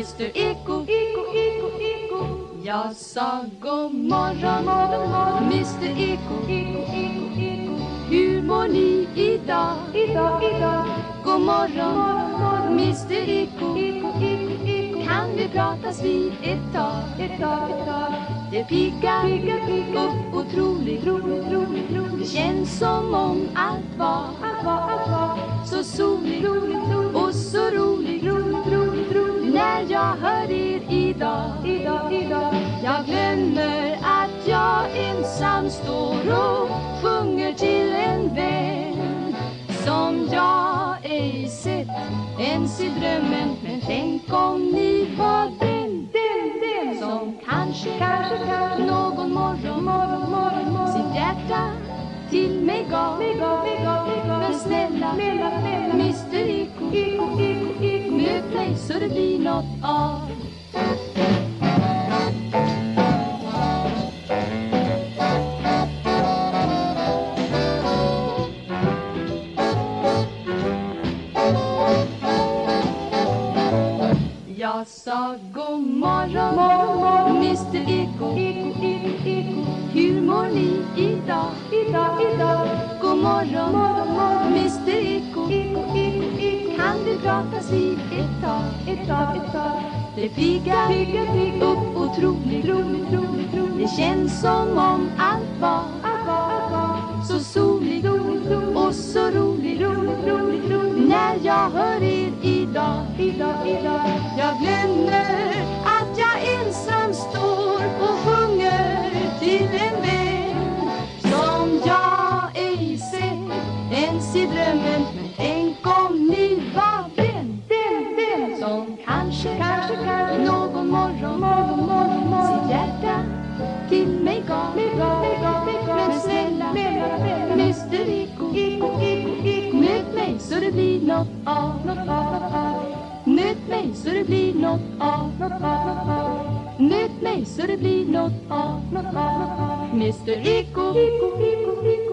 Mr Eko, Eko, Eko, Eko. Jag sa god morgon, morgon, morgon. Mr Eko, Eko, Eko, Eko. Hur mår ni idag, idag, idag? God morgon, morgon, morgon. Mr Eko, Eko, Eko, Eko. Kan vi pratas vid ett tag, ett tag, ett tag? Det piggar, piggar, piggar upp otroligt, otroligt, otroligt. roligt. Det känns som om allt var, allt var, allt var hör er idag, idag, idag. Jag glömmer att jag ensam står och sjunger till en vän som jag ej sett ens i drömmen. Men tänk om ni var den, den, den som kanske, kanske, kanske någon morgon, morgon, morgon, morgon sitt hjärta till mig gav, mig gav, mig gav, mig gav. Men snälla, snälla, snälla, Mr möt mig så det blir nåt av. Jag sa god morgon, morgon Mr Eko, Eko, Eko, Eko Hur mår ni idag, idag, idag? God morgon, morgon, morgon Mr fantasi ett tag, ett tag, ett tag? Det piggar, piggar, piggar upp otroligt, roligt, roligt, roligt Det känns som om allt var, allt var, allt var Så soligt, roligt, roligt och så roligt, roligt, roligt, roligt. När jag hör er idag, idag, idag Jag glömmer att jag ensam står och sjunger till en vän Som jag ej sett ens i drömmen. Men tänk om ni var den, kanske, kanske, någon morgon, morgon, morgon, morgon Sitt hjärta till mig gav, mig gav, mig gav, mig gav Men snälla, Mr Eko, Eko, Eko, Eko Möt mig så det blir nåt av, nåt av, nåt av Möt mig så det blir nåt av, nåt av, nåt av så det blir av, av, av Mr Eko